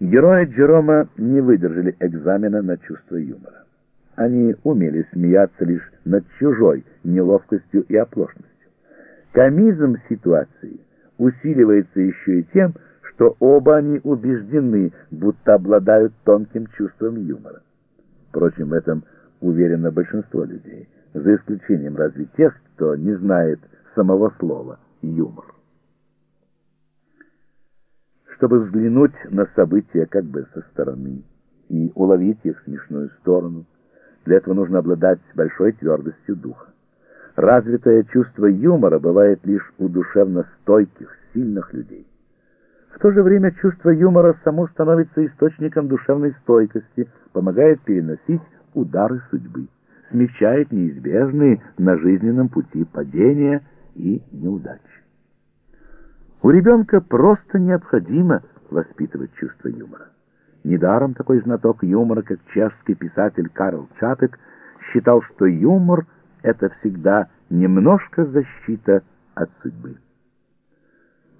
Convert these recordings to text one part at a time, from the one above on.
Герои Джерома не выдержали экзамена на чувство юмора. Они умели смеяться лишь над чужой неловкостью и оплошностью. Комизм ситуации усиливается еще и тем, что оба они убеждены, будто обладают тонким чувством юмора. Впрочем, в этом уверено большинство людей, за исключением разве тех, кто не знает самого слова «юмор». Чтобы взглянуть на события как бы со стороны и уловить их смешную сторону, для этого нужно обладать большой твердостью духа. Развитое чувство юмора бывает лишь у душевно стойких, сильных людей. В то же время чувство юмора само становится источником душевной стойкости, помогает переносить удары судьбы, смягчает неизбежные на жизненном пути падения и неудачи. У ребенка просто необходимо воспитывать чувство юмора. Недаром такой знаток юмора, как чешский писатель Карл Чапек, считал, что юмор — это всегда немножко защита от судьбы.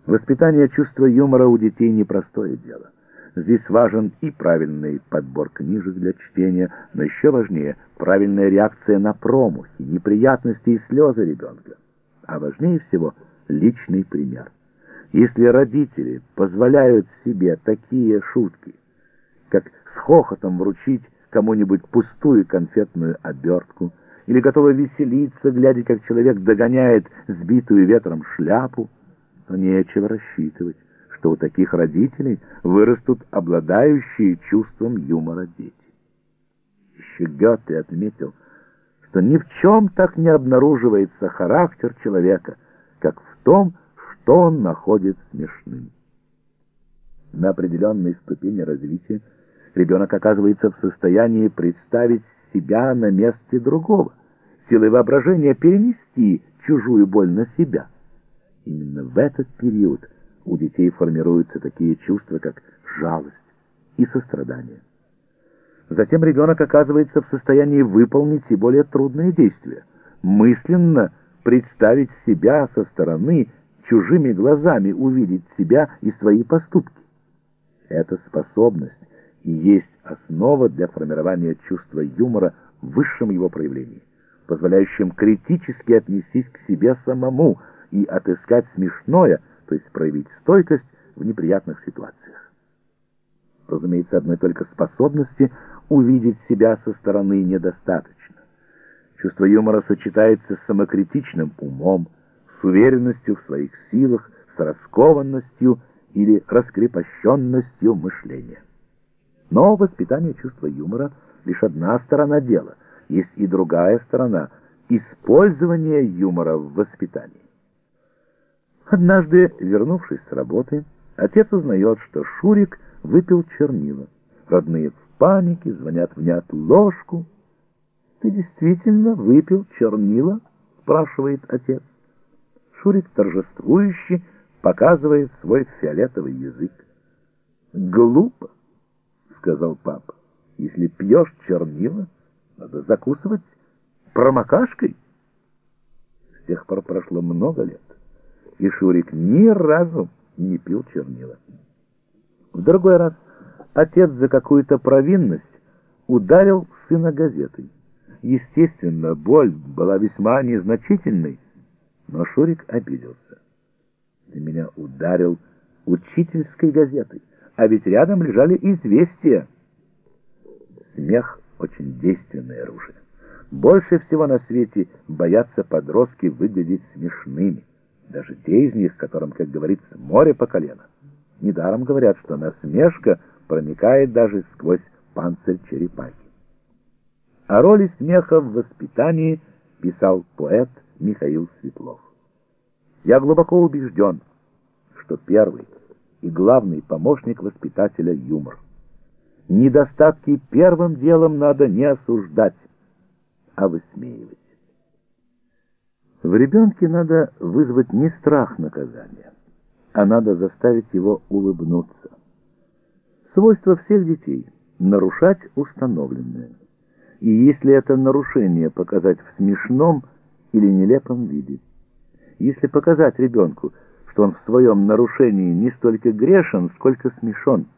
Воспитание чувства юмора у детей непростое дело. Здесь важен и правильный подбор книжек для чтения, но еще важнее правильная реакция на промахи, неприятности и слезы ребенка. А важнее всего личный пример. Если родители позволяют себе такие шутки, как с хохотом вручить кому-нибудь пустую конфетную обертку, или готовы веселиться, глядя, как человек догоняет сбитую ветром шляпу, то нечего рассчитывать, что у таких родителей вырастут обладающие чувством юмора дети. Еще Гёте отметил, что ни в чем так не обнаруживается характер человека, как в том, что он находит смешным. На определенной ступени развития ребенок оказывается в состоянии представить себя на месте другого, силой воображения перенести чужую боль на себя. Именно в этот период у детей формируются такие чувства, как жалость и сострадание. Затем ребенок оказывается в состоянии выполнить и более трудные действия, мысленно представить себя со стороны чужими глазами увидеть себя и свои поступки. Эта способность и есть основа для формирования чувства юмора в высшем его проявлении, позволяющем критически отнестись к себе самому и отыскать смешное, то есть проявить стойкость в неприятных ситуациях. Разумеется, одной только способности увидеть себя со стороны недостаточно. Чувство юмора сочетается с самокритичным умом, с уверенностью в своих силах, с раскованностью или раскрепощенностью мышления. Но воспитание чувства юмора — лишь одна сторона дела, есть и другая сторона — использование юмора в воспитании. Однажды, вернувшись с работы, отец узнает, что Шурик выпил чернила. Родные в панике, звонят в няту ложку. «Ты действительно выпил чернила?» — спрашивает отец. Шурик торжествующе показывает свой фиолетовый язык. «Глупо», — сказал папа. «Если пьешь чернила, надо закусывать промокашкой». С тех пор прошло много лет, и Шурик ни разу не пил чернила. В другой раз отец за какую-то провинность ударил сына газетой. Естественно, боль была весьма незначительной, но Шурик обиделся. Ты меня ударил учительской газетой, а ведь рядом лежали известия. Смех — очень действенное оружие. Больше всего на свете боятся подростки выглядеть смешными, даже те из них, которым, как говорится, море по колено. Недаром говорят, что насмешка проникает даже сквозь панцирь черепахи. О роли смеха в воспитании писал поэт Михаил Светлов. Я глубоко убежден, что первый и главный помощник воспитателя — юмор. Недостатки первым делом надо не осуждать, а высмеивать. В ребенке надо вызвать не страх наказания, а надо заставить его улыбнуться. Свойство всех детей — нарушать установленное. И если это нарушение показать в смешном – или нелепом виде. Если показать ребенку, что он в своем нарушении не столько грешен, сколько смешон –